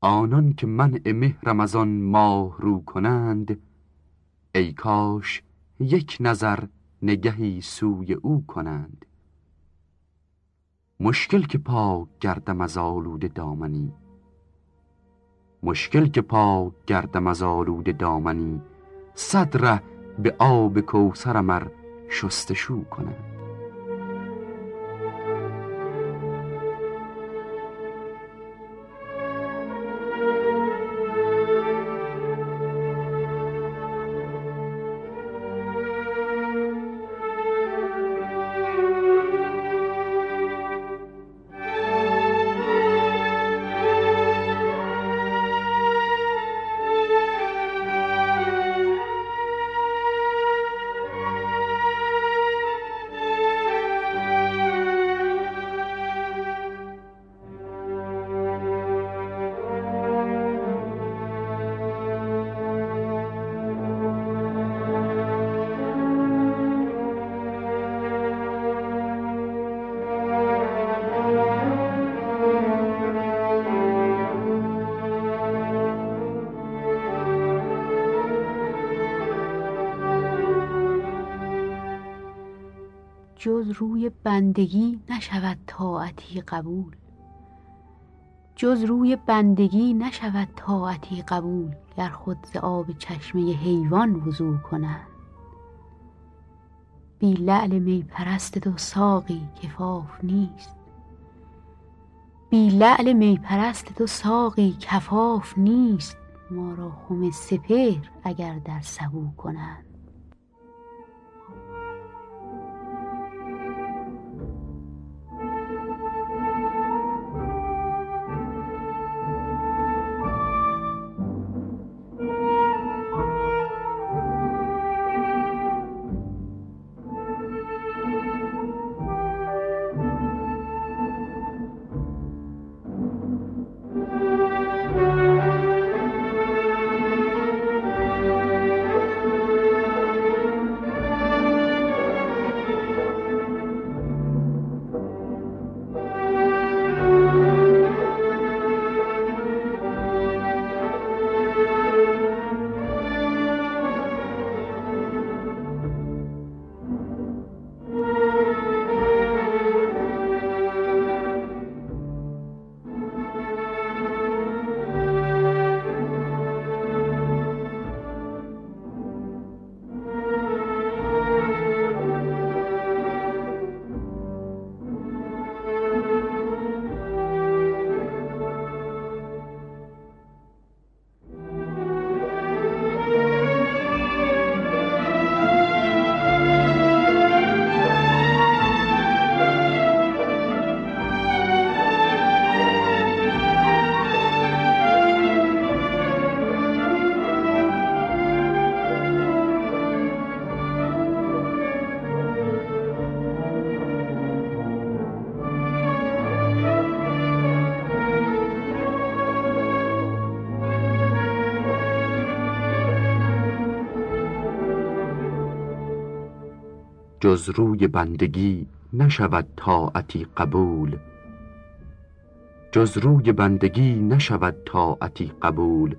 آنان که منع مهرم از آن ماه رو کنند ای کاش یک نظر نگهی سوی او کنند. مشکل که پاک گردم از آلود دامنی مشکل که پاک گردم از آلود دامنی صد به آب کوثرمر شستشو کنند. جز روی بندگی نشود طاعتی قبول. جز روی بندگی نشود طاعتی قبول گر خود ز آب چشمه حیوان وضو کنند بی لعل می پرست تو ساقی کفاف نیست. بی لعل می پرست تو ساقی کفاف نیست. ما را خم سپهر اگر در سبو کنند جز روی بندگی نشود طاعتی قبول. جز روی بندگی نشود طاعتی قبول.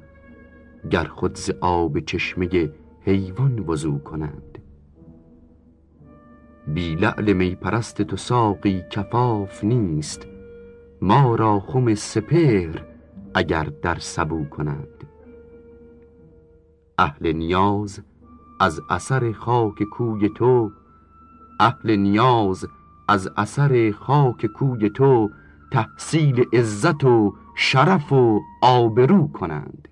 گر خود ز آب چشمه حیوان وضو کنند. بی لعل می پرست تو ساقی کفاف نیست. ما را خم سپهر اگر در سبو کنند. اهل نیاز از اثر خاک کوی تو اهل نیاز از اثر خاک کوی تو تحصیل عزت و شرف و آبرو کنند.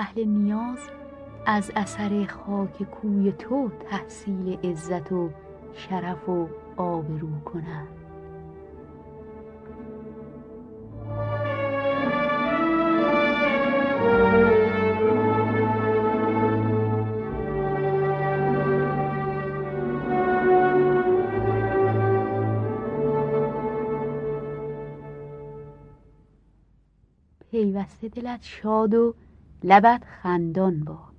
اهل نیاز از اثر خاک کوی تو تحصیل عزت و شرف و آبرو کنند. پیوسته دلت شاد و لبت خندان باد